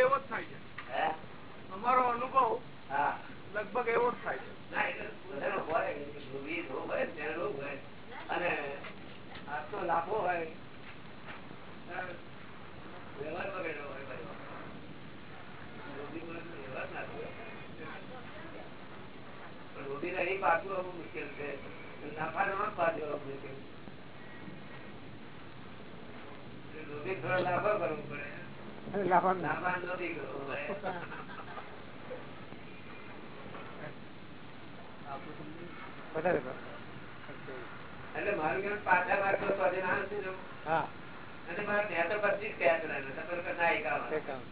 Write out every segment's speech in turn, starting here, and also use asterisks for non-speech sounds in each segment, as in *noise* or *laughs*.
એવો જ થાય છે. અમારો અનુભવ લગભગ એવો જ થાય છે. અને આઠસો લાખો હોય. વ્યવહાર બગડેલો હોય વ્યવહાર ના રોટી મુશ્કેલ છે. નાફા નો પાડવો મુશ્કેલ રોટી થોડો લાભો કરવો પડે. એટલે મારું કેમ પાછા માર્ગ ના નથી અને મારા ત્યાં તો પચીસ ત્યાં તો ના એકાવન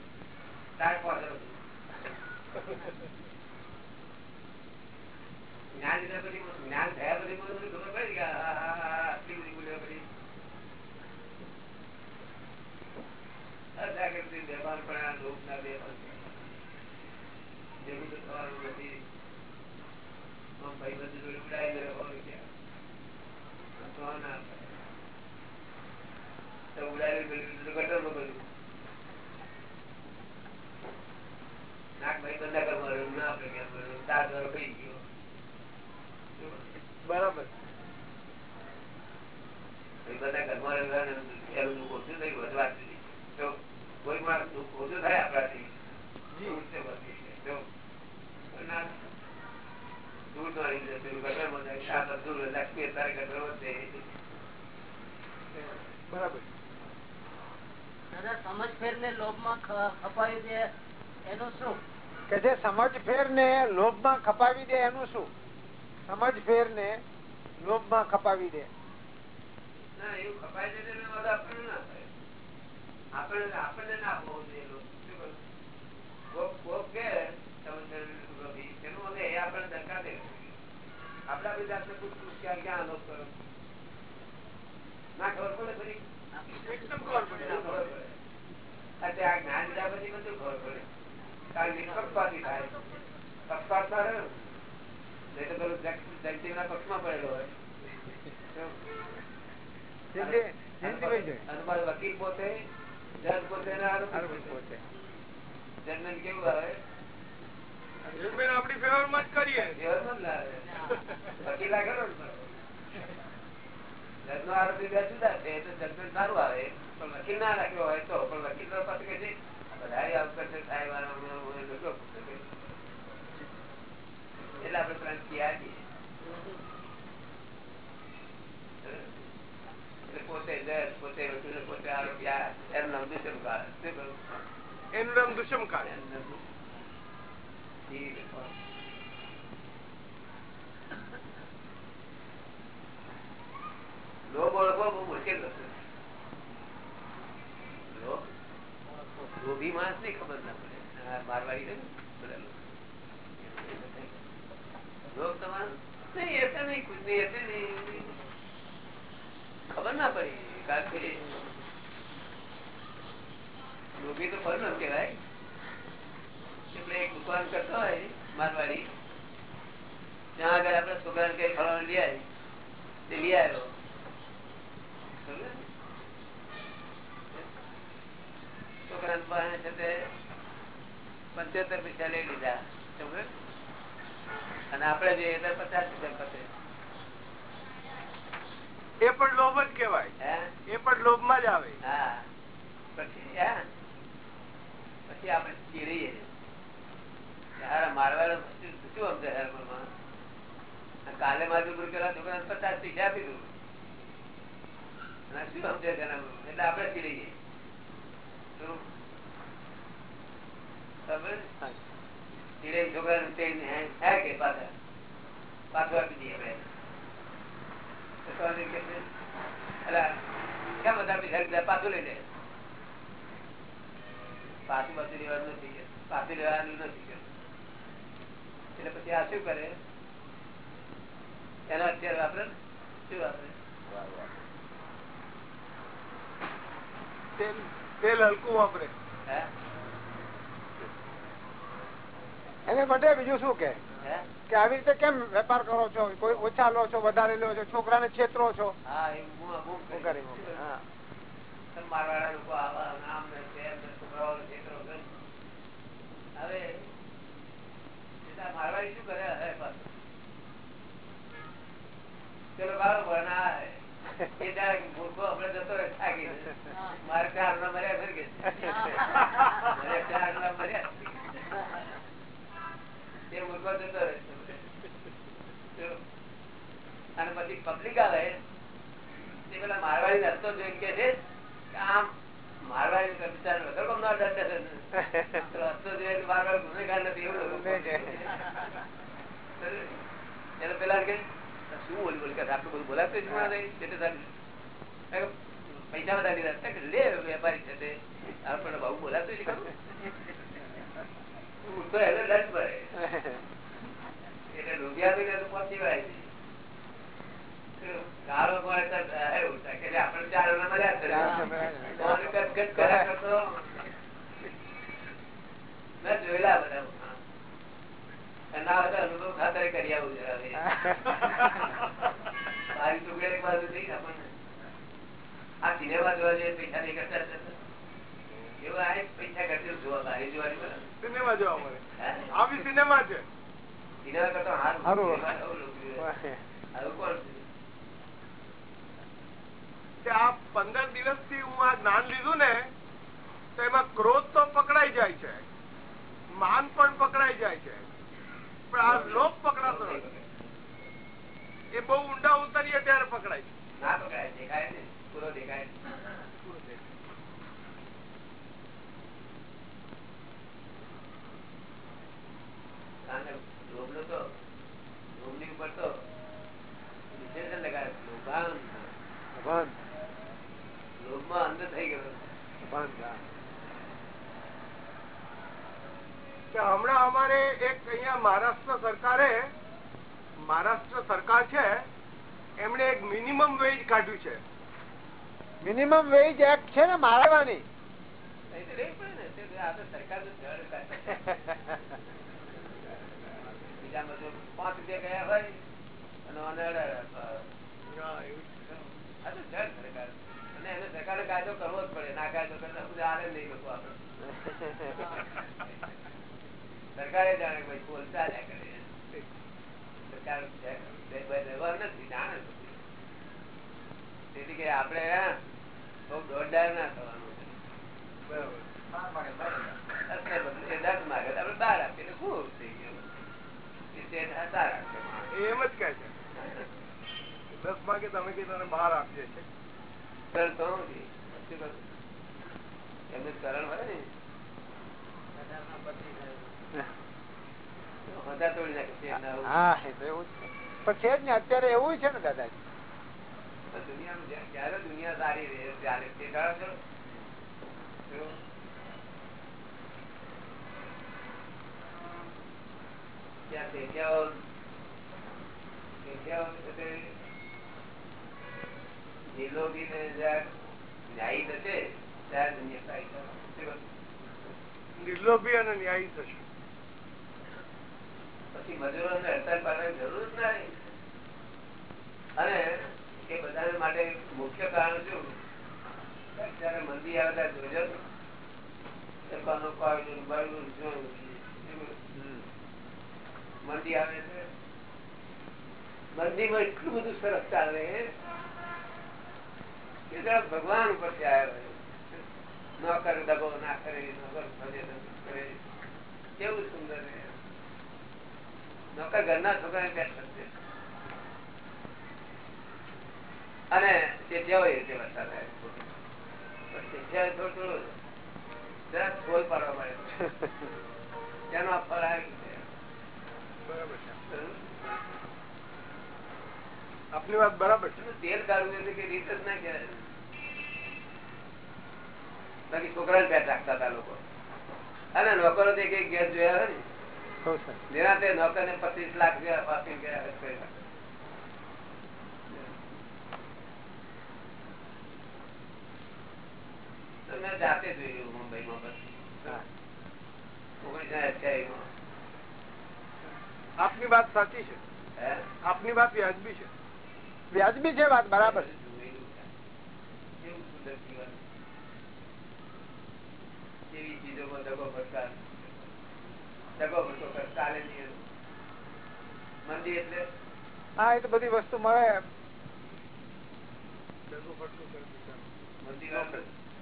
ચાર પાંચ જ્ઞાન લીધા પછી જ્ઞાન થયા પછી ખબર પડી કે આટલી બધી ભૂલ્યો કરી અજાગૃતિ બેભાન પણ લોક ના બેભાન જેવું તો નથી. ભાઈ બધું જોડે ઉડાઈ ગયો હોય ક્યાં ના તો ઉડાડી ગટરનું નાક ભાઈ બંધા કરવાનું ના આપડે કેમ તાર દ્વારા કઈ ગયો. બરાબર. બધા ઘરમાં એનું દુઃખ થઈ વધવા કોઈ માણસ દુઃખ ઓછું થાય આપણાથી. બરાબર ખપાવી દે કે જે સમજ ફેર ને લોભમાં ખપાવી દે એનું શું? સમજ ફેર ને લોભમાં ખપાવી દે. ના એવું ખપાય છે આપણને આપણને ના હોવું જોઈએ આપણને દરકાર દે આપડા બી જાતને પૂછવું ક્યાં ક્યાં લોક કરો? ના ખબર પડે ફરી એકદમ ખબર પડે. આ જ્ઞાન લીધા પછી બધું ખબર પડે. કારણ નિષ્પક્ષપાતી થાય. પક્ષપાત ના? રહ્યો નહીં તો પેલું જગતી ના પક્ષમાં પડેલો હોય. વકીલ પોતે આપડી ફેવરમાં જ કરીએ. વકીલ આગળ જજ આરોપી બે જુદા છે તો જજમેન્ટ સારું આવે. પણ વકીલ ના રાખ્યો હોય તો પણ વકીલ તો પાસે કે છે બધા આવું કરશે સાહેબ એટલે આપડે ક્રાંતિ આપીએ પોતે જજ પોતે વકીલ પોતે આરોપી એનું નામ દુષ્મ કાળ એનું નામ દુષ્મ કાળ લોભ ઓળખવો બહુ મુશ્કેલ વસ્તુ લોભી માણસ ને ખબર ના પડે મારવાડી બધા લોભ તમારો નહીં એટલે નહીં કુછ નહીં એટલે નહીં ખબર ના પડી કારણ કે લોભી તો ન કહેવાય. એટલે એક દુકાન કરતો હોય, મારવાડી. ત્યાં આગળ આપડે છોકરા કઈ ફરવાનું લઈ આવી તે લઈ આવ્યો. છોકરા છે તે પંચોતેર પૈસા લઈ લીધા. અને આપડે જોઈએ પચાસ પૈસા પતે એ પણ લોભ જ કેવાય એ પણ લોભમાં જ આવે. પછી આપણે ચીરીએ. મારવાનો શું સમજે કાલે મારું પેલા છોકરા પચાસ પૈસા આપી દઉં શું સમજે એટલે આપણે ચીરીએ. છોકરા ને પાછું? આપી દઈએ આપણે બધા પૈસા પાછું લઈ લે પાછું પાછું લેવાનું નથી પાછું લેવાનું નથી એટલે પછી આ શું કરે? એના અત્યારે વાપરે શું વાપરે? તેલ હલકું વાપરે. એને માટે બીજું શું કે? કે આવી રીતે કેમ વેપાર કરો છો? કોઈ ઓછા લો છો વધારે લો છો? છોકરાને છેતરો છો? મારવાડા લોકો આવા નામ ને છેતરો છો મારવાડી શું કરે હવે પાછું? પેલો ગાળો પડે ને આ હે. એ દાડે મૂર્ખો હમણાં જતો રહે મારે ચાર ના મર્યા ફરી ગયા. *laughs* મારે ચાર ના મર્યા. રહે અને પછી પબ્લિક આવે, તે પેલા મારવાડી રસ્તો જોઈ કે છે આમ મારવાડી તો વગર કોમનો. રસ્તો જોઈએ મારવાડી ગુનેગાર નથી, એવું એટલે પેલા કે શું બોલી બોલી કરે આપડે બધું બોલાતું જ પૈસા બધા લીધા. લે, વેપારી છે તે. આપણને બહુ બોલાતું ખરું? હું એને દંડ ભરે. એટલે રૂપિયા તો પહોંચી વળાય છે. ગાળો પડે તો થાય એવું થાય કે આપણે ચાર જણા મળ્યા છે. ચાર જણા મળ્યા. તો આને કટકટ કર્યા કરતો. મેં જોયેલા બધા ના હોય તો અનુભવ કરી આવું જરા મારી *laughs* ટુકડે એક બાજુ આ સિનેમા જોવા જઈએ પૈસા નહીં કરતા પંદર દિવસથી હું? આ જ્ઞાન લીધું ને તો એમાં ક્રોધ તો પકડાઈ જાય છે. માન પણ પકડાઈ જાય છે. પણ આ લોભ પકડાતો નથી. એ બહુ ઊંડા ઉતરીએ ત્યારે પકડાય છે. ના પકડાય દેખાય ને પૂરો દેખાય કારણ કે લોભનો તો લોભની ઉપર તો વિશેષણ લગાડે લોભાન બંધ લોભમાં અંધ થઈ ગયો બંધ હા. કે હમણાં અમારે એક અહીંયા મહારાષ્ટ્ર સરકારે મહારાષ્ટ્ર સરકાર છે એમણે એક મિનિમમ વેજ કાઢ્યું છે. મિનિમમ વેજ એક્ટ છે ને મારવાની? નહીં *laughs* તો રહેવું પડે ને તે આ તો સરકારનું જળ કાઢે. બીજા મજૂર પાંચ રૂપિયા ગયા હોય અને આને સરકાર. અને એને સરકારે કાયદો કરવો જ પડે. ના કાયદો કરતા બધું નહીં લોકો આપણે સરકારે જાણે ભાઈ બોલ ચાલ્યા કરે. સરકાર વ્યવહાર નથી જાણે છે. તેથી કે આપણે દોડદાર ના થવાનું માગે તો બાર આપીએ. ખુશ થઈ ગયું એ તે સારા છે. એ એમ જ કહે છે. દસ માગે તમે કીધું બાર આપીએ છે. કરણ? એમનું જ હોય ને. પણ છે જ ને અત્યારે એવું છે ને દાદા દુનિયા જયારે દુનિયા સારી રહે ત્યારે તે કાળ છો શું? ત્યાં ન્યાયી થશે ત્યારે કહું? નિર્લોભી અને ન્યાયી થશે. પછી મજૂરોને હડતાલ પાડવાની જરૂર જ ના અને એ બધા માટે મુખ્ય કારણ શું? જયારે મંદી આવે ત્યારે જોજો સરકારનો કાયદો ને બાયદો ને જો મંદી આવે છે? મંદીમાં એટલું બધું સરસ ચાલે કે જરા ભગવાન ઉપરથી આવ્યો હોય. ન કરે દગો ના કરે નોકર ભજે કરે કેવું સુંદર છે. નોકર ઘરના છોકરાને બેઠ છે અને શેઠિયા હોય તે વરસાદ આવે થોડું થોડું જરાક ફોલ પાડવા મળે *laughs* તેનો ફળ આવી છે બરાબર છે. આપની વાત બરાબર છે. તેલ કાઢવું એટલે કે રીત જ ના કહેવાય. બાકી છોકરાને પેટ રાખતા હતા લોકો. અને નોકરો તો એક ગેસ જોયા હોય ને. નિરાતે નોકર ને પચીસ લાખ રૂપિયા આપીને ગયા મેં જાતે જોયું મુંબઈમાં પછી ઓગણીસો અઠ્યાવીસ અઠ્યાવીસમાં. આપની વાત સાચી છે. આપની વાત વ્યાજબી છે. વ્યાજબી છે વાત બરાબર. હા એ તો બધી વસ્તુ મળે એમ. વાર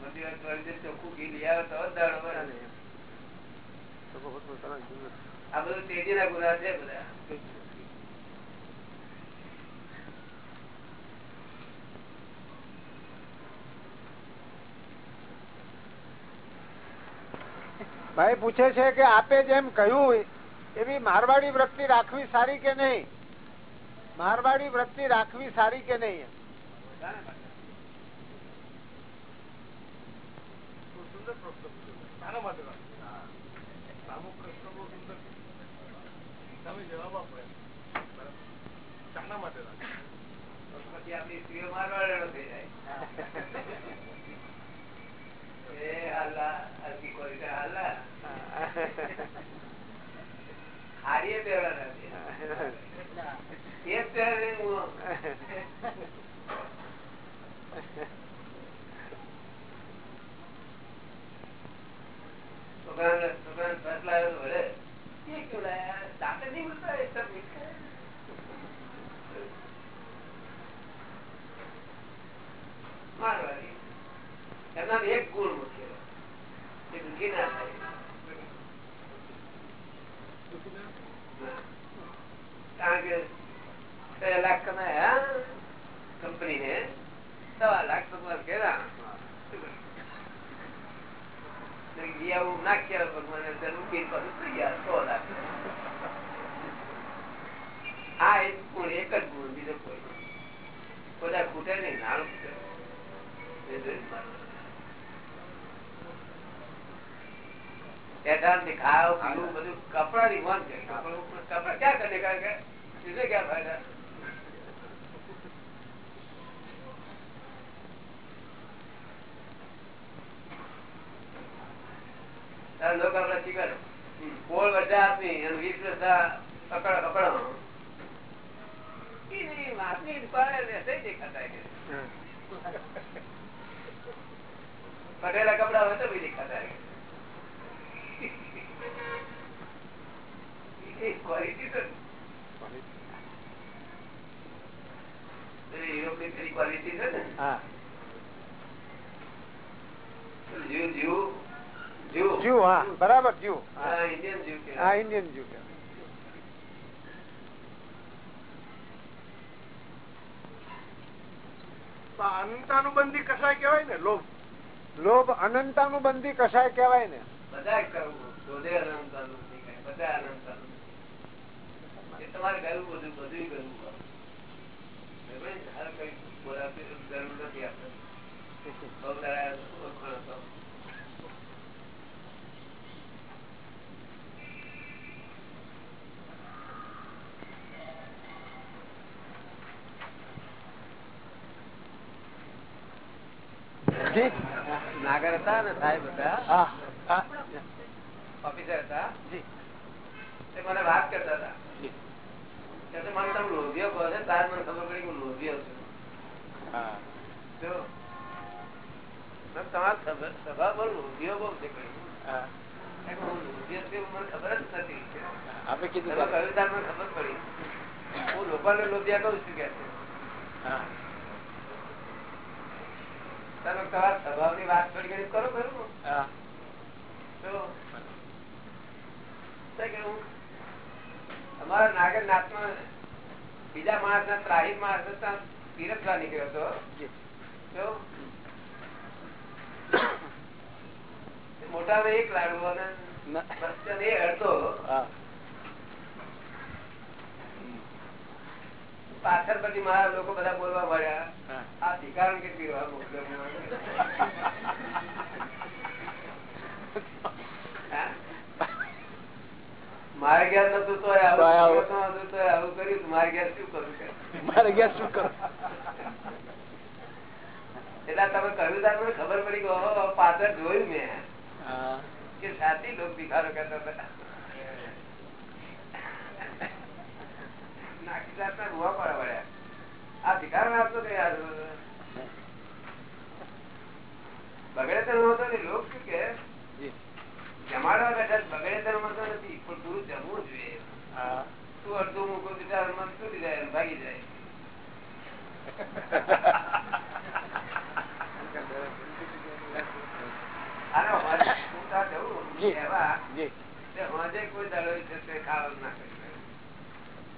મંદી વાર કરી દે ચોખ્ખું ઘી લઈ આવે તો. આ બધું તેજીના ગુના છે બધા. ભાઈ પૂછે છે કે આપે જેમ કહ્યું એવી મારવાડી વૃત્તિ રાખવી સારી કે નહીં? મારવાડી વૃત્તિ રાખવી સારી કે નહીં સુંદર પ્રશ્ન પૂછ્યો. શાના માટે રાખવું? સામો પ્રશ્ન બહુ સુંદર છે. તમે જવાબ આપો એમ. બરાબર. શાના માટે રાખવું? તો પછી આપણી સ્ત્રીઓ મારવાડેલો થઈ જાય હાલા હલકી કોરી હાલા હારીએ પહેરવાના છે એ પહેરે હું દાંતે નહીં એ સબ મિલકે મારવાડી એમના એક ગુણ એ દુઃખી ના થાય. કારણ કે છ લાખ કમાયા કંપની ને સવા લાખ ભગવાન કેરા ભગવાન ગયા, સો લાખ. આ એક ગુણ, એક જ ગુણ, બીજો કોઈ બધા ખૂટે નહીં, નાણું થી ખાવ પીવું બધું કપડા ની મોન છે. કપડું ક્યાં કરે કારણ કે ઇસે ક્યાં ફાયદા? તારા લોકો આપડા શીખવાડે. પોળ બધા આપની અને વીસ વર્ષા પકડ પકડો. *laughs* પટેલા કપડા હોય તો બી દેખાતા કે. એ quality તો પેલી યુરોપની પેલી quality છે ને. હા. જીવ જીવ જીવ. જીવ હા. બરાબર જીવ. હા. ઇન્ડિયન જીવ. અનંતાનુબંધી કસાય કેવાય ને? લોભ. લોભ અનંતાનુબંધી બંધી કશાય કહેવાય ને? બધા કરવું. શોધે અનંતાનું બધા અનંતાનું તમારે કરવું બધું બધું કરવું જરૂર નથી આપણે. નાગર હતા ને સાહેબ હતા? ઓફિસર હતા? મને વાત કરતા હતા. જી કે તો મને તમે લોભિયો કહો છો તાર મને ખબર પડી કે હું લોભિયો છું. હા. જો મેં તમારો સ્વભાવ- સ્વભાવ બહુ લોભિયો બહુ છે કહ્યું. હા. કારણ કે છું એવું મને ખબર જ નથી. આપણે કીધું ત્યારે મને ખબર પડી. હું લોકોને લોભિયા કહું છું કે તમારા સ્વભાવની વાત થોડી ઘણી કરો ખરું હું અમારા નાગર નાથમાં બીજા માણસ ના ત્રાહી માણસ પીરસવા નીકળ્યો હતો. તો મોટા એક લાડુ અને એ અડધો. પાછળ પછી મારા લોકો બધા બોલવા મળ્યા આ ભિખારણ કે મોકલ્યો? *laughs* મારે ઘેર નતું તો આવું કર્યું મારે ઘેર શું કરું મારે ગયા શું કરો? એટલે તમે કહ્યું તા મને ખબર પડી કે પાછળ જોયું મેં. કે સાચી લોક ભિખારો કરતા હતા. નાખી જાતના રૂવા પાડવા પડ્યા આ ભિખારો આપતો તો યાર બગડે તો નહોતો ને લોક શું કે? જમાડવા બેઠા બગડે તેનો મતલબ નથી પણ પૂરું જમવું જોઈએ હા. તું અડધું મૂકું બિચારા મન તૂટી જાય ભાગી જાય.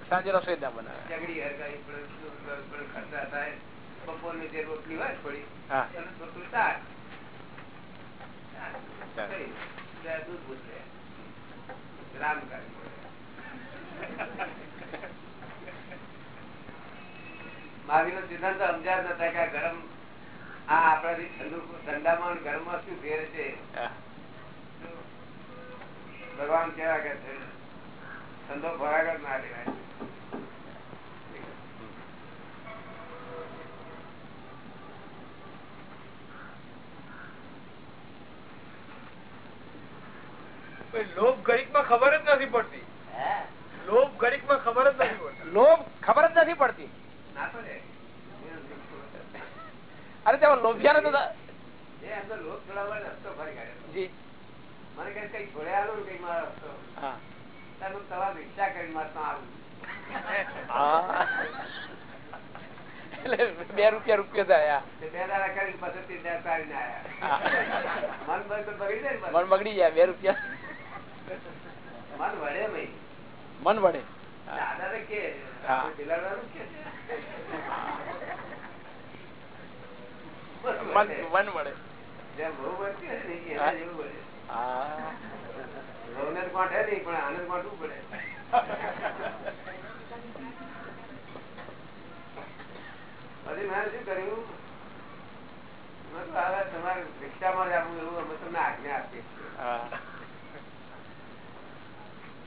સાંજે રસોઈ ના બનાવે. જગડી હરગાઈ ખર્ચા થાય. બપોરની જે રોટલી હોય થોડી, થોડું શાક. દૂધ રામ કરી. પડે. મહાવીરનો સિદ્ધાંત સમજ્યા નતા કે ગરમ આ આપણાથી ઠંડુ ઠંડામાં ગરમમાં શું ફેર છે ભગવાન કેવા કે છે ઠંડો ખોરાક જ ના લેવાય. લોભ ઘડીકમાં ખબર જ નથી પડતી. હે? લોભ ઘડીકમાં ખબર જ નથી પડતી. લોભ ખબર જ નથી પડતી ના પડે અરે લોભિયા ત્યાં હા. એટલે બે રૂપિયા રૂપિયા થયા મન બગડી જાય બે રૂપિયા. મન નહીં મન વડે દાદા ને કે હા. આપણે બિલાડવાનું કે છે. મન મન વળે. મન વડે જેમ બહુ બનતી હોય ને એના હા. જેવું બને. હા વહુને તો કોઠે નહીં પણ આને તો કોઠવું પડે પછી મેં શું કર્યું મેં કીધું, હવે તમારે રિક્ષામાં જ એવું અમે તમને આજ્ઞા આપીએ છીએ.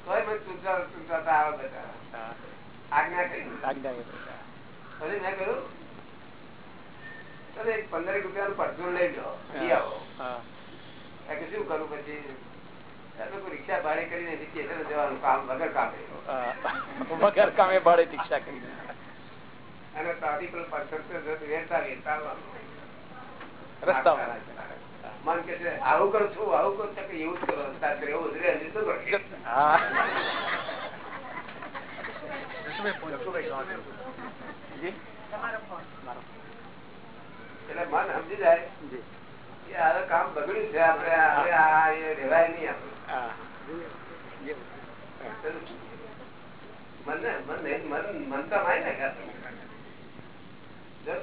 મને ચૂંટતા ચૂંટતા આવે બધા આજ્ઞા કરી આજ્ઞા કરી. મેં કહ્યું તમે એક પંદર રૂપિયાનું પરચુન લઈ લો આવો. હા. શું કરું પછી? રિક્ષા ભાડે કરીને સ્ટેશન જવાનું કામ વગર કામે. વગર કામે ભાડે રિક્ષા કરી અને ત્યાંથી પેલું પરચુન તો વેરતા વેરતા આવવાનું. મન કે છે આવું કરું છું આવું કરું છું. કે એવું જ કરો એવું હજી શું જી? એટલે મન સમજી જાય કે આ કામ બગડ્યું છે આપડે હવે આ એ રેવાય નહીં આપણે. મન મન મન તો માય ને કાં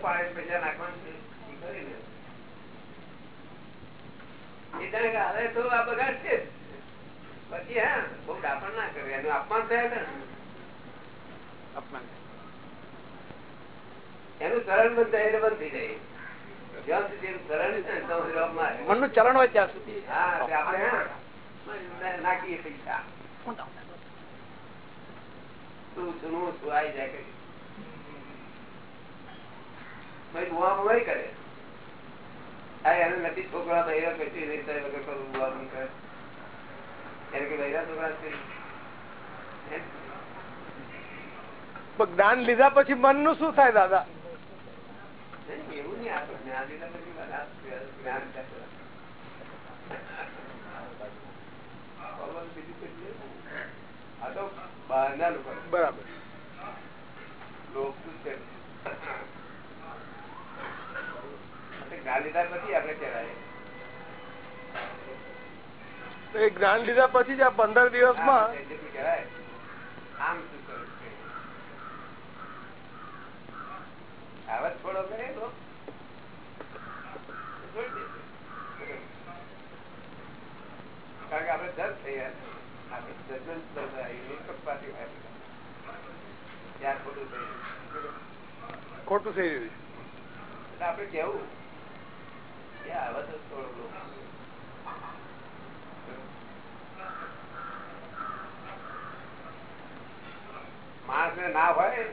પાણી પૈસા નાખવાનું કરીને એ કે હવે તો આ બગાડ છે પછી હા બહુ ડાપણ ના કરે એનું અપમાન થયા ને અપમાન. એનું ચરણ બંધ બંધ થઈ જાય. છે ને ચલણ હોય ત્યાં સુધી. નાખીએ પૈસા. આવી જાય ભાઈ કરે. આ એને નથી છોકરા બહેરા કશું નહીં થાય વગર કરું બુઆ બંધ કરે. એને કે બહેરા છોકરા છે? પણ જ્ઞાન લીધા પછી મનનું શું થાય દાદા? એવું એ જ્ઞાન લીધા પછી જ આ પંદર દિવસમાં માં આવત થોડો કરે તો છોડી દેશે. કારણ કે આપણે જજ થઈ ગયા ને. આપણે judgment પર આવીએ, પક્ષપાતી હોય આપણે. ત્યાં ખોટું થયું ખોટું થઈ રહ્યું એટલે આપડે કેવું કે આવા તો થોડો માણસ ને ના હોય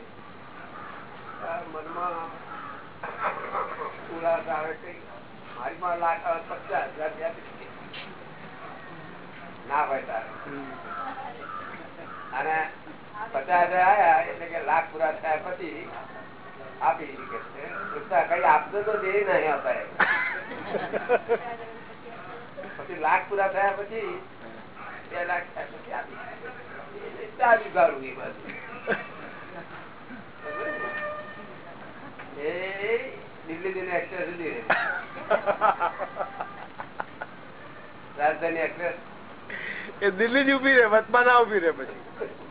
મનમાં ઉડાસ આવે કઈ મારી માં લાખ પચાસ હજાર ના હોય તારે. અને પચાસ હજાર આયા એટલે કે લાખ પૂરા થયા પછી આપી કે કઈ આપતો તો દે નહીં અપાય પછી લાખ પૂરા થયા પછી બે લાખ થયા પછી આપી એ દિલ્હી દિલ્હી એક્સપ્રેસ સુધી રાજધાની એક્સપ્રેસ એ દિલ્હી જ ઊભી રે વચમાં ના ઊભી રે પછી.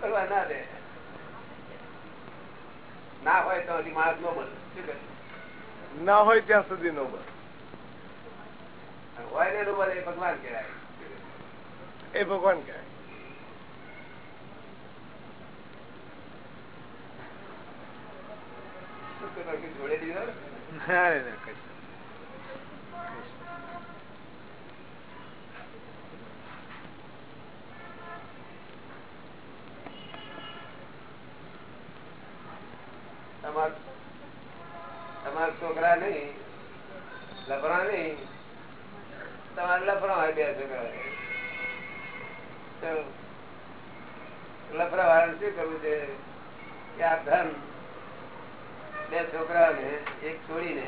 કરવા ના દે. ના હોય તો હજી માણસ નો બને. ના હોય ત્યાં સુધી નો બસ હોય ને નું બને એ ભગવાન કહેવાય. એ ભગવાન કહે શું કરવાનું કે જોડે દીધો ના? રે ના કશું તમાર છોકરા નહીં લફરા નહીં તમારે લફરા હોય બે છોકરા લફરા વાળા શું કરવું છે? કે આ ધન બે છોકરાઓને એક છોડીને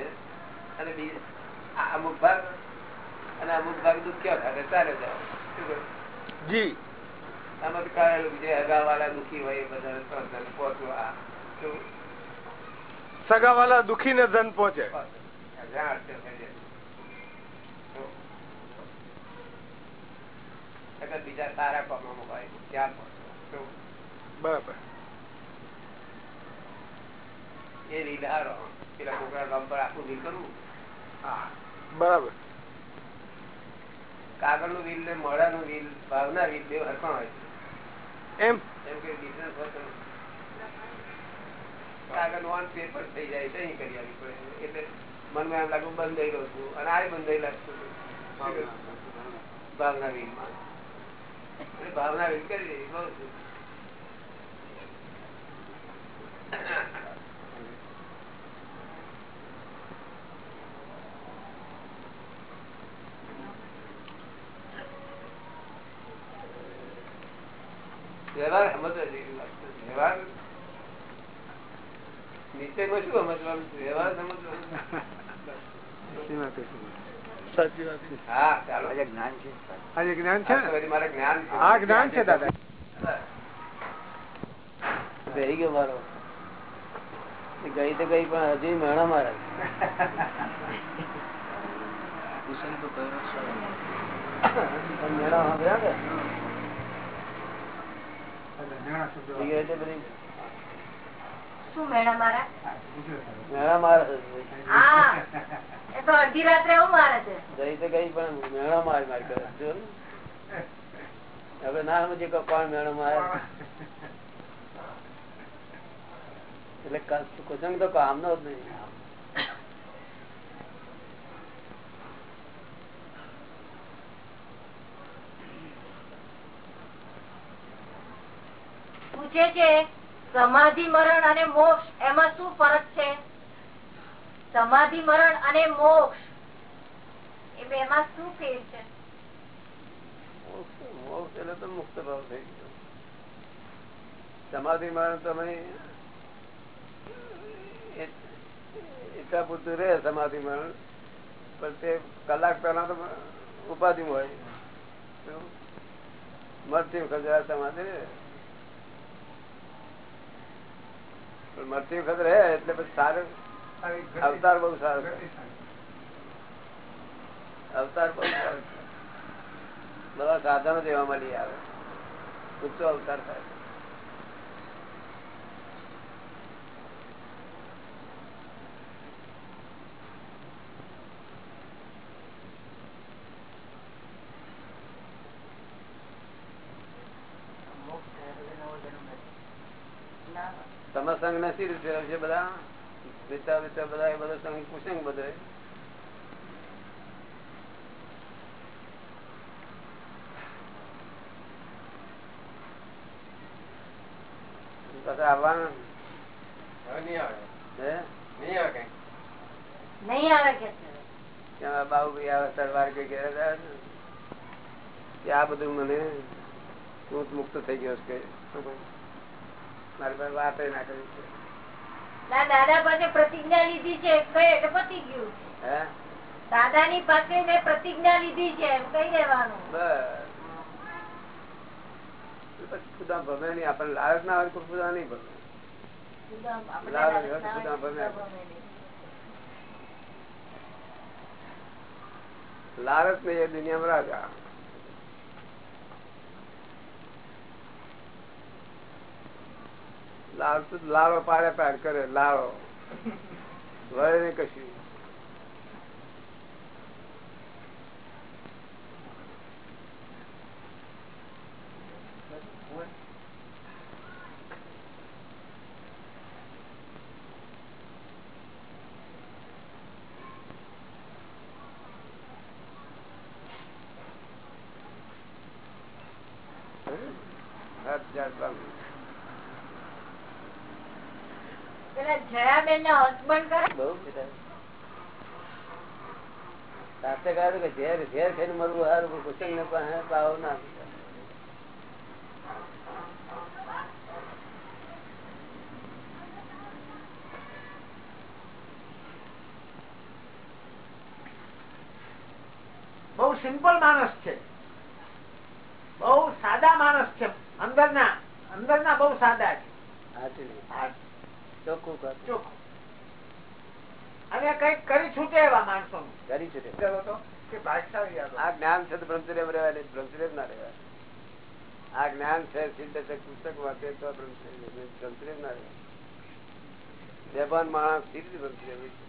અને બી અમુક ભાગ અને અમુક ભાગ દુખ્યા ખાતે ચાલે જાઓ જી. આમાં તો કારેલું જે હગા વાળા દુખી હોય એ બધા ત્રણ ત્રણ પોતું આ શું? સગા વાલા દુખી ને ધન પહોંચે બીજા સારા ત્યાં બરાબર એ રીલ હારો પેલા છોકરા ગામ પર આખું રીલ કરવું બરાબર કાગળનું રીલ ને મોડા નું રીલ ભાવના રીલ બે હરખા હોય છે. એમ એમ કે business હોય કાગળનું on paper થઈ જાય તો કરી આવી પડે. એટલે મનમાં લાગે બંધ થઈ છું અને આ બંધ લાગતું ભાવના એટલે ભાવના કરી બહુ છે. વ્યવહાર સમજવા જેવી વાત છે. વ્યવહાર નિશ્ચયમાં શું સમજવાનું વ્યવહાર સમજવાનું સાચી વાત હા ચાલો. આજે જ્ઞાન છે. આજે જ્ઞાન છે આ તો ને વળી મારે જ્ઞાન છે. જ્ઞાન છે દાદા. ગઈ ગયો મારો. ગઈ તો ગઈ પણ હજી મેણા મારે. મેળા ગયા ગઈ બધી શું મેળા મારા? મેણા મારે એ તો અડધી રાત્રે એવું મારે છે. ગઈ તો ગઈ પણ મેણા માર માર કરે જો. હવે ના સમજીએ કોણ મેણો મારે. એટલે કુસંગ તો કામનો જ નહીં. પૂછે છે. સમાધિ, મરણ અને મોક્ષ, એમાં શું ફરક છે? સમાધિ, મરણ અને મોક્ષ, એ શું ફેર છે? સમાધિ, મરણ તમે ઈચ્છા પૂરતું રહે સમાધિ, મરણ. પણ તે કલાક પહેલા તો ઉપાધિ હોય? મરતી વખત સમાધિ રહે. પણ મરતી વખત રહે એટલે પછી સારું. અવતાર બહુ સારો અવતાર બહુ સારો બધા સાધનો જ એવા મળી આવે. ઊંચો અવતાર થાય. સંઘ રૂપિયા છે બધા? વિચાર વિચાર બધા એ બધા સંઘ કુસંગ બધે. આવવાનું? હે? નહીં આવે કે છે? ત્યાં ભાઈ આવે સરવાર કે ને. આ બધું મને મુક્ત થઈ ગયો છે? મારી પાસે વાત ના કરી છે. દાદા પાસે પ્રતિજ્ઞા લીધી છે કઈ એટલે પતી ગયું. હે? દાદાની પાસે મેં પ્રતિજ્ઞા લીધી છે એમ કઈ દેવાનું. બસ. ખુદા ભમે નહીં આપણને લાલચ ના હોય તો ખુદા નહીં ભમે. લાલચ ખુદા ભમે. લાલચ નહીં એ દુનિયામાં રાજા. લાલ તો લાલો પાડે પાડ કરે લાળો વળે ને કશું. હાથ જાત બાંધું. પેલા જયાબેન ના હસબન્ડ કરે બહુ બધા શાસ્ત્રકાર કે ઝેર ઝેર ખાઈને મરવું સારું કુસંગ ને પાસે પાવ ના બહુ સિમ્પલ માણસ છે. બહુ સાદા માણસ છે. અંદરના અંદરના બહુ સાદા છે. હાચું નહીં. આ ચોખ્ખું કર. ચોખ્ખું. અને કંઈક કરી છૂટે એવા માણસો કરી છે તે. કે બાદશાહ આ જ્ઞાન છે તો બ્રહ્મચર્ય રહેવાય બ્રહ્મચર્ય ના રહેવાય આ જ્ઞાન છે સિદ્ધ છે પુસ્તક વાંચે તો બ્રહ્મચર્ય ના રહેવાય બેભાન માણસ સીધી બ્રહ્મચર્ય હોય છે.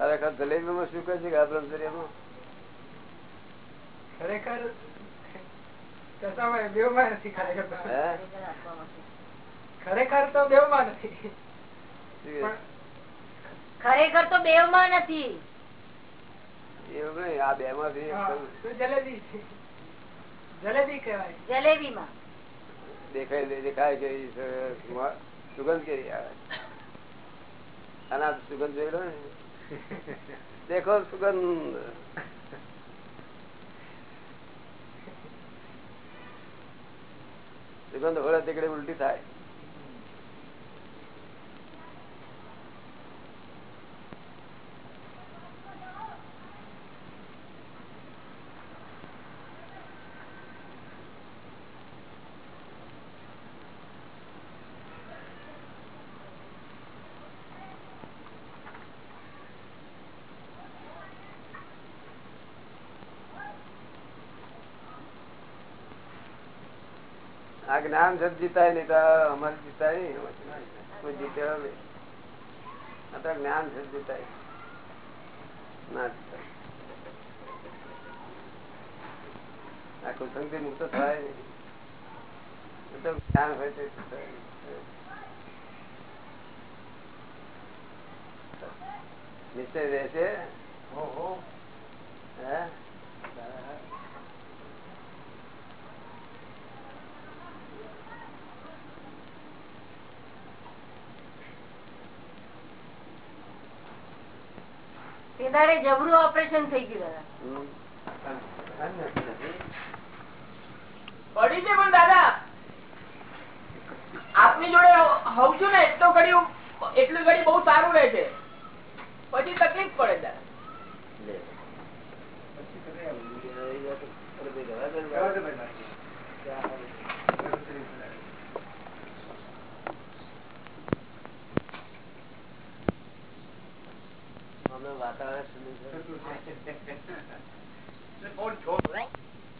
ખરેખર જલેબીમાં શું કહે છે કે આ બ્રહ્મચર્યમાં ખરેખર દશામાં બેવમાં નથી ખરેખર તો. હે? ખરેખર તો બેવમાં નથી. શું કહે? ખરેખર તો બેવમાં નથી. એવું નહીં આ બે માંથી જલેબી જલેબી કહેવાય. જલેબી માં દેખાય દેખાય કે ઈ છે, મ- સુગંધ કેવી આવે. અને આ સુગંધ જોઈ લો ને? દેખો સુગંધ સુગંધ હોળે તીકડે ઉલટી થાય આ જ્ઞાન છે જીતાય નહીં તો અમારે જીતાય નહીં કોઈ જીતે આ તો જ્ઞાન છે જીતાય. ના જીતાય. આ કુસંગતિ મુક્ત થાય નહીં. તો જ્ઞાન હોય તે થાય. નિશ્ચય રહેશે? હે? તે દાડે જબરું ઓપરેશન થઈ ગયું દાદા પડી છે પણ દાદા આપની જોડે હોઉં છું ને એટલો ઘડી એટલું ઘડી બહુ સારું રહે છે પછી તકલીફ પડે દાદા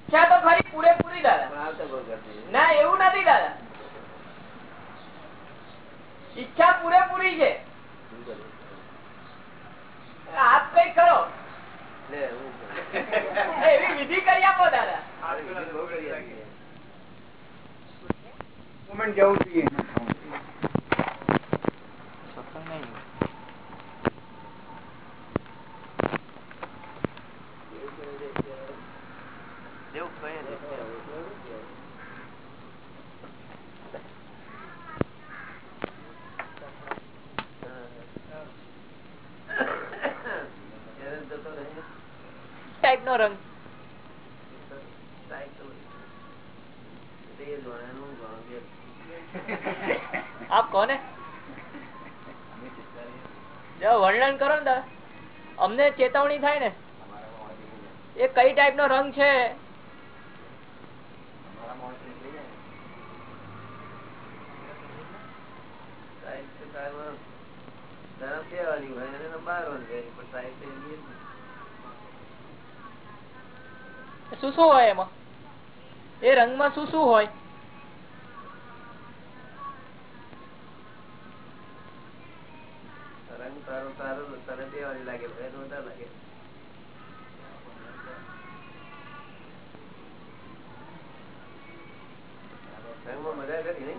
ઈચ્છા તો ખરી પૂરેપૂરી દાદા. ના એવું નથી દાદા. ઈચ્છા પૂરેપૂરી છે. આપ કઈ કરો. એવી વિધિ કરી આપો દાદા. જવું જોઈએ ટાઈપ નો રંગ આપ કોને જો વર્ણન કરો ને દાદા અમને ચેતવણી થાય ને એ કઈ ટાઈપ નો રંગ છે? શું શું હોય એમાં? એ રંગમાં શું શું હોય? રંગ તારો તારો, તને દેવાની લાગે વધારે લાગે. મજા કરી?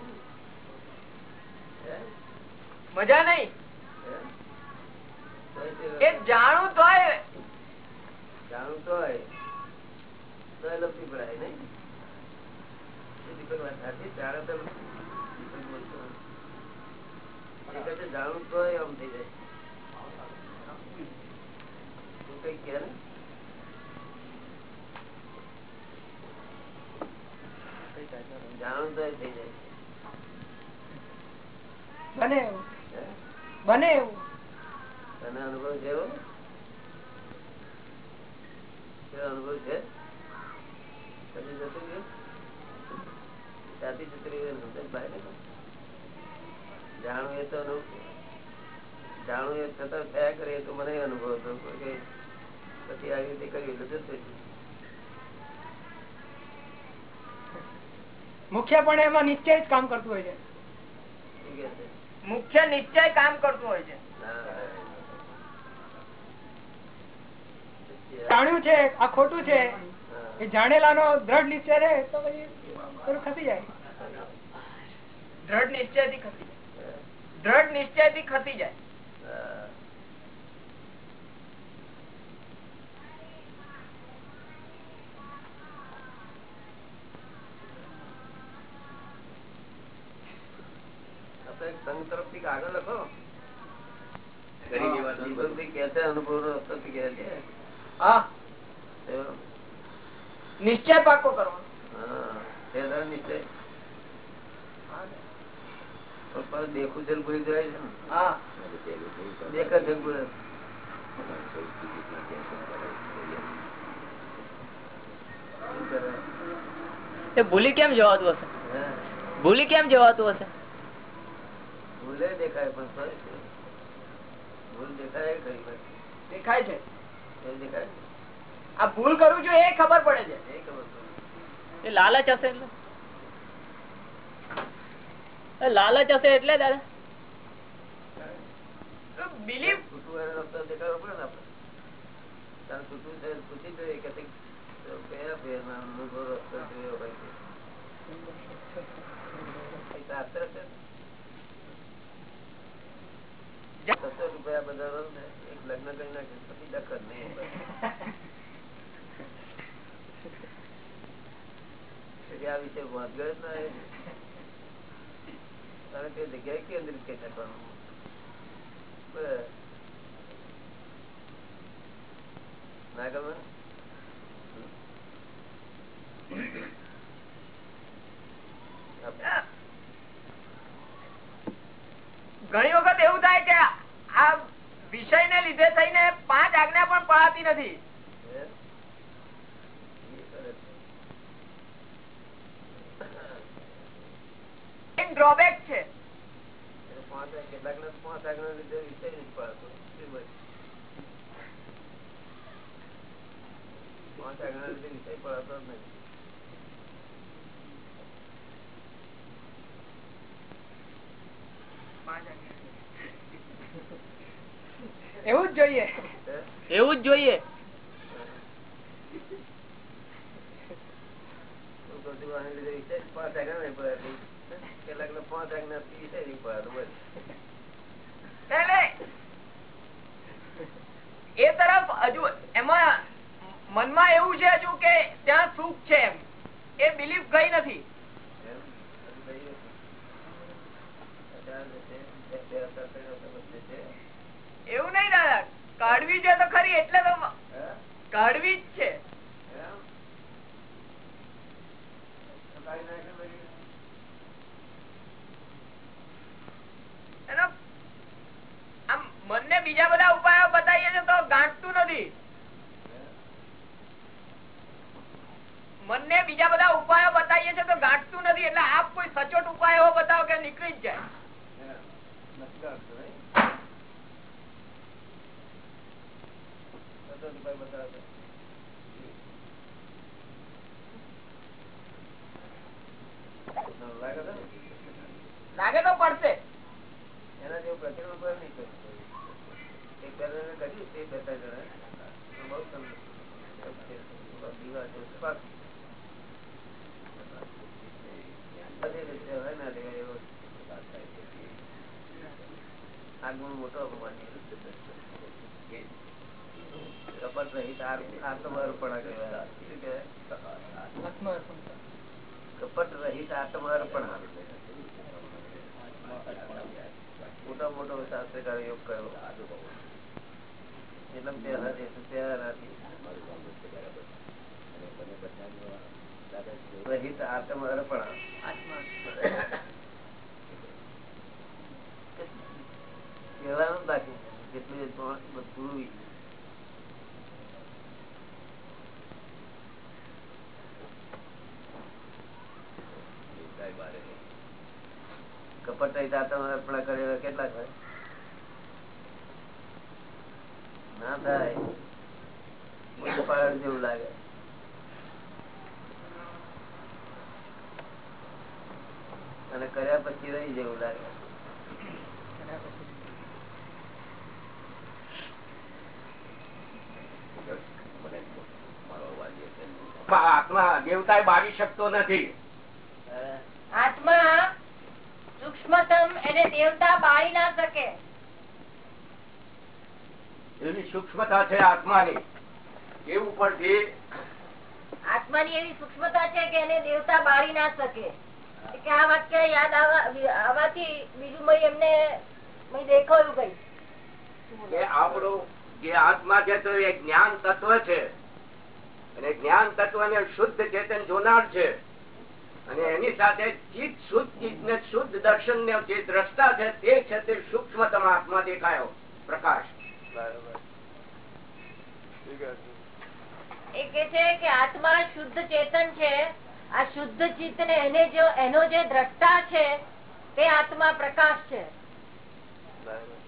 મજા નહીં? એ જાણું તોય જાણવું તો લપસી પડાય નઈ જાણું જાણે તો આમ થઈ જાય. તું કઈ કે બને હે? બને એવું. તને અનુભવ છે એવો? અનુભવ જાણવું એ તો જાણવું એ છતાં થયા કરે તો મને અનુભવ હતો પછી આવી રીતે કર્યું એટલે જતું રહ્યું. મુખ્યપણે એમાં નિશ્ચય જ કામ કરતું હોય છે? મુખ્ય નિશ્ચય કામ કરતું હોય છે જાણ્યું છે આ ખોટું છે એ એ જાણેલાનો દ્રઢ નિશ્ચય રહે તો પછી થોડું ખસી જાય દ્રઢ નિશ્ચયથી ખસી જાય દ્રઢ નિશ્ચયથી ખસી જાય સંઘ તરફથી આગળ લખો. નિશ્ચય પાકો દેખું છે ભૂલી જાય છે ને. છે ને ભૂલે. કેમ જવાતું હશે? હે? ભૂલી કેમ જવાતું હશે? ભૂલે દેખાય પણ તોય છે. ભૂલ દેખાય ખરી વાત. દેખાય છે એ દેખાય આ ભૂલ કરું છું એ ખબર પડે છે એ ખબર પડે. એ લાલચ હશે એટલે એ લાલચ હશે એટલે દાદા બિલીફ છૂટું એને રસ્તો દેખાડવો પડે ને આપણે. તારે છૂટું છે પૂછી જોઈએ કે તે કયા ફેરનો અનુભવ રસ્તો જોયો હોય છે. એ શાસ્ત્ર છે છસો રૂપિયા બધા એક લગ્ન કરી નાખે પછી દખલ નહીં આ વિશે વાંધો ના આવે. તે જગ્યાએ કેન્દ્રિત કરી નાખવાનું બસ. ના ગમે ઘણી વખત એવું થાય કે આ વિષય ને લીધે થઈને પાંચ આજ્ઞા પણ પડાતી નથી. ડ્રોબેક છે. કેટલાક ને પાંચ આગળ લીધે વિષય નથી પાડતો પાંચ આગળ લીધે વિષય પડાતો નથી. એવું જ જોઈએ. એવું જ જોઈએ. એ તરફ હજુ એમાં મનમાં એવું છે હજુ કે ત્યાં સુખ છે એમ. એ બિલીફ ગઈ નથી. એવું નહીં દાદા કાઢવી છે તો ખરી એટલે તો કાઢવી જ છે. મનને બીજા બધા ઉપાયો બતાવીએ છે તો ગાંઠતું નથી. મનને બીજા બધા ઉપાયો બતાવીએ છે તો ગાંઠતું નથી એટલે આપ કોઈ સચોટ ઉપાયો બતાવો કે નીકળી જ જાય. લાગે તો પડશે એના જેવું પ્રચલન કોઈ નહીં કર્યું એ પહેલા કર્યું તે બેઠા જણા બહુ સમજ દીવા આ ગુણ મોટો હોવાની કપટ રહિત આત્મઅર્પણ? કપટ રહિત આત્મઅર્પણ મોટો મોટો શાસ્ત્રકાર યોગ કર્યો. એટલે ત્યાં છે પહેલા નથી. રહિત આત્મઅર્પણ કહેવાનું બાકી જેટલું પૂરું કપટ આત્મઅર્પણ કરેલા કેટલા થાય ના થાય. જેવું લાગે. અને કર્યા પછી રહી જેવું લાગે. આત્મા દેવતા બાળી શકતો નથી. આત્મા સૂક્ષ્મતમ એને દેવતા બાળી ના શકે. એવી સૂક્ષ્મતા છે આત્માની. એવું પરથી આત્માની એવી સૂક્ષ્મતા છે કે એને દેવતા બાળી ના શકે. કે આ વાક્ય યાદ આવવા- આવવાથી બીજું મય એમને દેખાયું કઈ. આપણું જે આત્મા છે તો એ જ્ઞાન તત્વ છે. અને જ્ઞાન તત્વ ને શુદ્ધ ચેતન જોનાર છે. અને એની સાથે ચિત્ત શુદ્ધ ચિત્ત ને શુદ્ધ દર્શન ને જે દ્રષ્ટા છે તે છે તે સૂક્ષ્મતમ આત્મા દેખાયો પ્રકાશ? એ કે છે કે આત્મા શુદ્ધ ચેતન છે. આ શુદ્ધ ચિત્ત ને એને જો એનો જે દ્રષ્ટા છે તે આત્મા પ્રકાશ છે. બરાબર.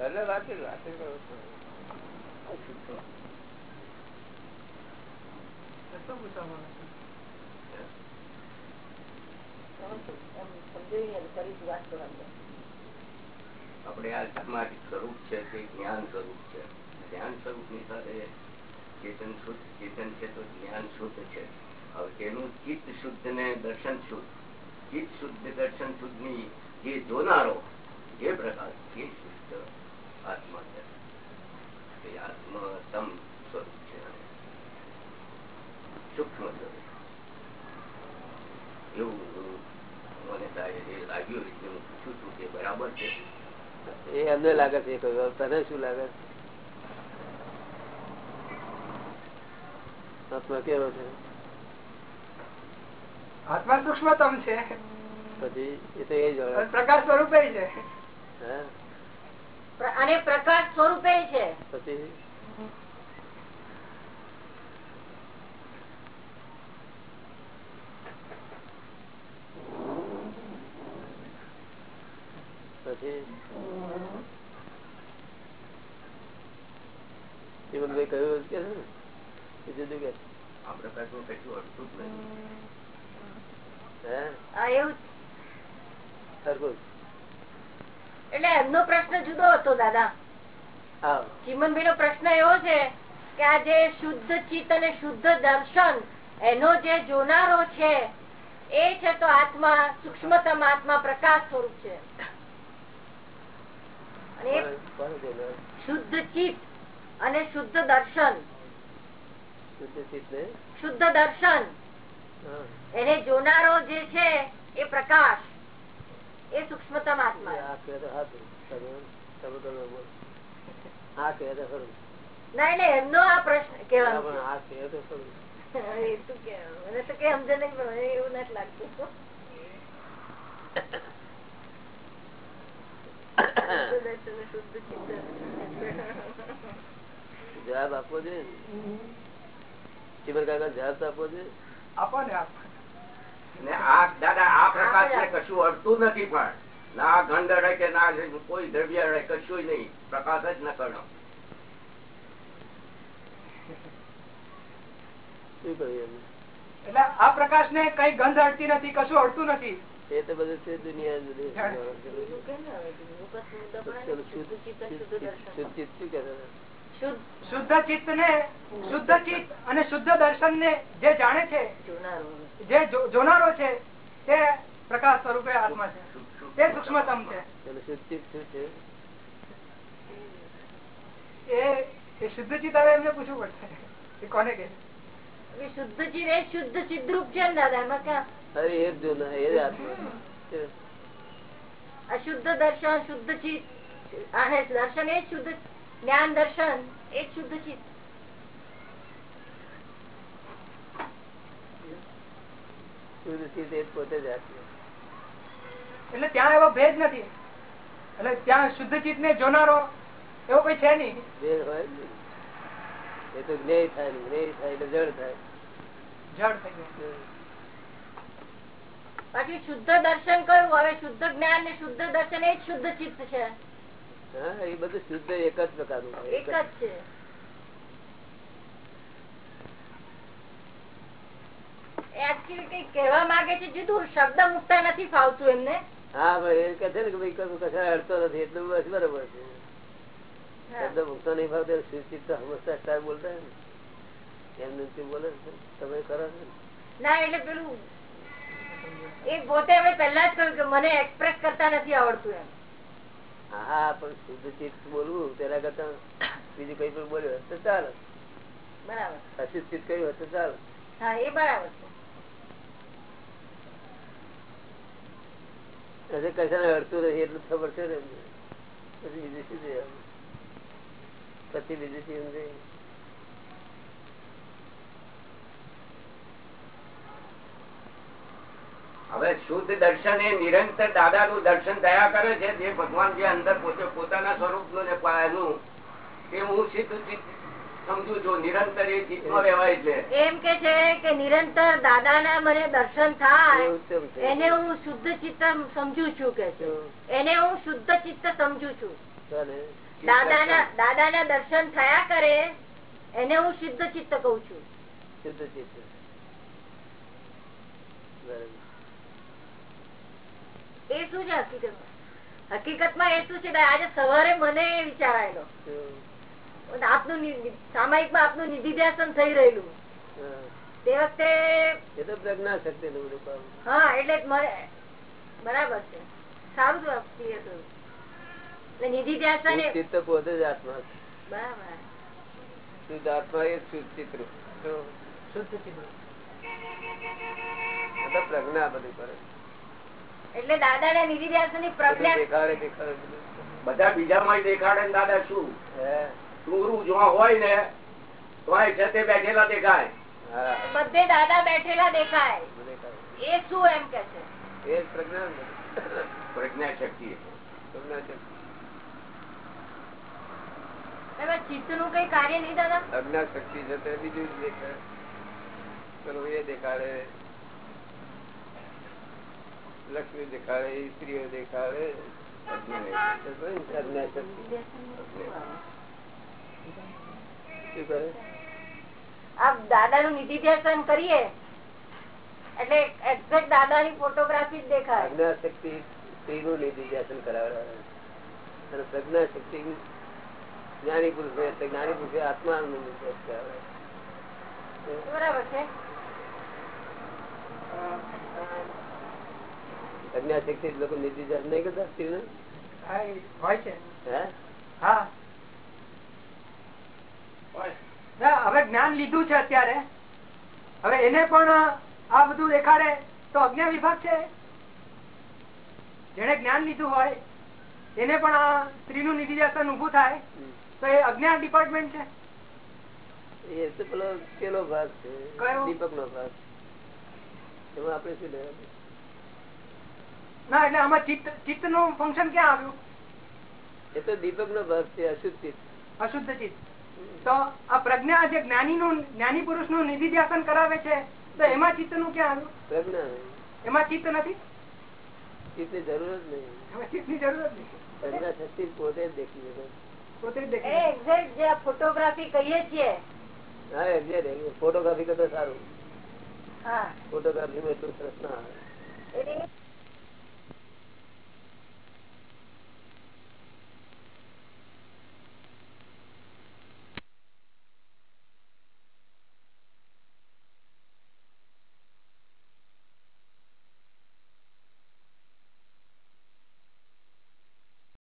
લો. આપણે આ સમાધિ સ્વરૂપ છે તે જ્ઞાન સ્વરૂપ છે. જ્ઞાન સ્વરૂપની સાથે ચેતન શુદ્ધ, ચેતન છે તો જ્ઞાન શુદ્ધ છે. હવે તેનું ચિત્ત શુદ્ધ ને દર્શન શુદ્ધ. ચિત્ત શુદ્ધ, દર્શન શુદ્ધની જે જોનારો, જે પ્રકાર તે શુદ્ધ. આત્મા છે. તે આત્મતમ સ્વરૂપ છે સૂક્ષ્મ સ્વરૂપ. એવું મને લાગ્યું એટલે હું પૂછું છું કે બરાબર છે? એ અમને લાગે છે તને શું લાગે છે? આત્મા કેવો છે? આત્મા સૂક્ષ્મતમ છે. પછી એ તો એ જ. પ્રકાશ સ્વરૂપે છે. હે? અને પ્રકાશ સ્વરૂપે છે પછી પછી ચીમનભાઈ કહ્યું કે છે ને એ જુદું કે આપણે કશું કશું અડતું જ નથી હે આ એવું સરખું એટલે એમનો પ્રશ્ન જુદો હતો દાદા. ચીમનભાઈ નો પ્રશ્ન એવો છે કે આ જે શુદ્ધ ચિત્ત અને શુદ્ધ દર્શન એનો જે જોનારો છે એ છે તો આત્મા સૂક્ષ્મતમ આત્મા પ્રકાશ સ્વરૂપ છે. અને? શુદ્ધ ચિત્ત અને શુદ્ધ દર્શન. શુદ્ધ દર્શન. એને જોનારો જે છે એ પ્રકાશ. એ સૂક્ષ્મતમ આત્મા. કહે તો. આ ખરું. ના એટલે એમનો આ પ્રશ્ન કેવાનો પણ આ તો ખરું. એ તો કે મને તો નહીં એવું નથી લાગતું જવાબ આપવો જોઈએ. કાકા જવાબ તો આપવો જોઈએ આપો ને આપો ને આ દાદા આ પ્રકાશ ને કશું અડતું નથી પણ ના ગંધ અડે કે ના કોઈ દ્રવ્ય અડે કશું નહીં. પ્રકાશ જ ન અમે? એટલે આ પ્રકાશ ને કઈ ગંધ અડતી નથી કશું અડતું નથી. એ તો બધું છે દુનિયા? શુદ્ધ- શુદ્ધ ચિત્ત, ને શુદ્ધ. ચિત્ત અને શુદ્ધ દર્શન ને જે જાણે છે જે જોનારો છે તે પ્રકાશ સ્વરૂપે આત્મા છે. તે સૂક્ષ્મતમ છે. એ શુદ્ધ ચિત્ત હવે એમને પૂછવું પડશે. એ કોને કે શુદ્ધ ચિત્ત એ શુદ્ધ ચિદ્રૂપ છે દાદા એમાં ક્યાં? અરે એ જ જોના એ જ આત્મા અશુદ્ધ દર્શન શુદ્ધ ચિત્ત અને દર્શન એ શુદ્ધ જ્ઞાન દર્શન એ શુદ્ધ ચિત્ત. શુદ્ધ ચિત્ત એ પોતે જ આત્મા એટલે ત્યાં એવો ભેદ નથી. એટલે ત્યાં શુદ્ધ ચિત્ત ને જોનારો એવો કોઈ છે નહીં. એ તો જ્ઞેય થાય જ્ઞેય થાય એટલે જડ થાય. જડ થઈ બાકી શુદ્ધ દર્શન કયું હવે શુદ્ધ જ્ઞાન ને શુદ્ધ દર્શન એ શુદ્ધ ચિત્ત છે. હા એ બધું શુદ્ધ એક જ પ્રકારનું એક જ છે. એ actually કંઈક કહેવા માંગે છે જુદું શબ્દ મુકતા નથી ફાવતું એમને. હા ભાઈ એ છે ને કે ભાઈ કશું અડતો નથી એટલું બસ બરોબર છે. શબ્દ મુકતો નહીં ભાવતો સુચિત તો હંમેશા સ્ટાર બોલતા ને. એમ નથી બોલે. તમે કરો છો ના. એટલે પેલું એ પોતે હવે પહેલા જ કહ્યું કે મને એક્સપ્રેસ કરતા નથી આવડતું એમ. હા પણ શુદ્ધ ચિત્ત બોલવું તેના કરતા બીજું કઈ પણ બોલ્યું તો ચાલો. બરાબર. અશુદ્ધ ચિત્ત કહ્યું તો ચાલે. હા એ બરાબર છે. કશાને અડતું નથી એટલું ખબર છે પછી બીજું શું છે? હવે શુદ્ધ દર્શન એ નિરંતર દાદા નું દર્શન થયા કરે છે, જે ભગવાન જે અંદર પોતે પોતાના સ્વરૂપનું ને એનું, એ હું સીધું એમ કે છે કે નિરંતર દાદાના મને દર્શન થાય. એને હું શુદ્ધ ચિત્ત સમજુ છું કે છે. એને હું શુદ્ધ ચિત્ત સમજુ છું. દાદાના દાદાના દર્શન થયા કરે એને હું શુદ્ધ ચિત્ત કઉ છું. શુદ્ધ ચિત્ત. એ શું છે હકીકતમાં? હકીકતમાં એ શું છે? આજે સવારે મને વિચાર આવેલો આપનું નિ- સામાયિકમાં આપનું નિધિ ધ્યાસન થઈ રહેલું. તે વખતે એ તો પ્રજ્ઞા શક્તિ નું બધું હા એટલે બરાબર છે. સારું થયું ક્લિયર થયું એટલે નિધિ ધ્યાસન ચિત્ત પોતે જ આત્મા બરાબર. શુદ્ધ આત્મા એ શુદ્ધ ચિત્ર. શુદ્ધ ચિત્ત પ્રજ્ઞા બધું કરે એટલે દાદા ને નિધિ ધ્યાસનની પ્રજ્ઞા દેખાડે દેખાડે બધું. બધા બીજામાં દેખાડે દાદા શું? હે? ટુરું જો હોય ને તો જતે બેઠેલા દેખાય. બધે દાદા બેઠેલા દેખાય. એ શું એમ કે છે? એ પ્રજ્ઞા પ્રજ્ઞા શક્તિ પ્રજ્ઞા શક્તિ. ચિત્તનું કઈ કાર્ય નહીં દાદા? અજ્ઞા શક્તિ છે તે બીજું દેખાય. એ દેખાડે. લક્ષ્મી દેખાડે સ્ત્રીઓ દેખાડે. શક્તિ. આ દાદા નું નિધિ ધ્યાસન કરીએ એટલે એક્ઝેક્ટ દાદા ની ફોટોગ્રાફી જ દેખાય. અજ્ઞા શક્તિ સ્ત્રીનું નિધિ ધ્યાસન કરાવે અને પ્રજ્ઞા શક્તિ જ્ઞાની પુરુષ જ્ઞાની પુરુષ આત્મા નું કરાવે. બરાબર છે. પ્રજ્ઞા શક્તિ લોકો નિધિ ધ્યાસન નહીં કરતા સ્ત્રી ને હોય છે. હે? હા. ના, હવે જ્ઞાન લીધું છે અત્યારે. હવે એને પણ આ બધું દેખાડે તો અજ્ઞા વિભાગ છે. જેને જ્ઞાન લીધું હોય એને પણ આ સ્ત્રીનું નિધિ ધ્યાસન ઉભું થાય તો એ અજ્ઞાન ડિપાર્ટમેન્ટ છે. એ તો પેલો પેલો ભાગ છે. દીપક નો ભાગ. એમાં આપણે શું લેવાનું? ના એટલે આમાં ચિત્ત ચિત્તનું ફંક્શન ક્યાં આવ્યું? એ તો દીપક નો ભાગ છે અશુદ્ધ ચિત્ત. અશુદ્ધ ચિત્ત. તો આ પ્રજ્ઞા જે જ્ઞાની નું જ્ઞાની પુરુષનું નિધિ ધ્યાસન કરાવે છે તો એમાં ચિત્તનું ક્યાં આવ્યું? પ્રજ્ઞા એમાં ચિત્ત નથી? ચિત્તની જરૂર જ નહીં. ચિત્તની જરૂર જ નહીં. પ્રજ્ઞા શક્તિ પોતે જ દેખી શકે. પોતે જ એ જે ફોટોગ્રાફી કહીએ છીએ. હા એક્ઝેક્ટ ફોટોગ્રાફી કરતા સારું. હા. ફોટોગ્રાફી માં એટલું સરસ ના આવે. એ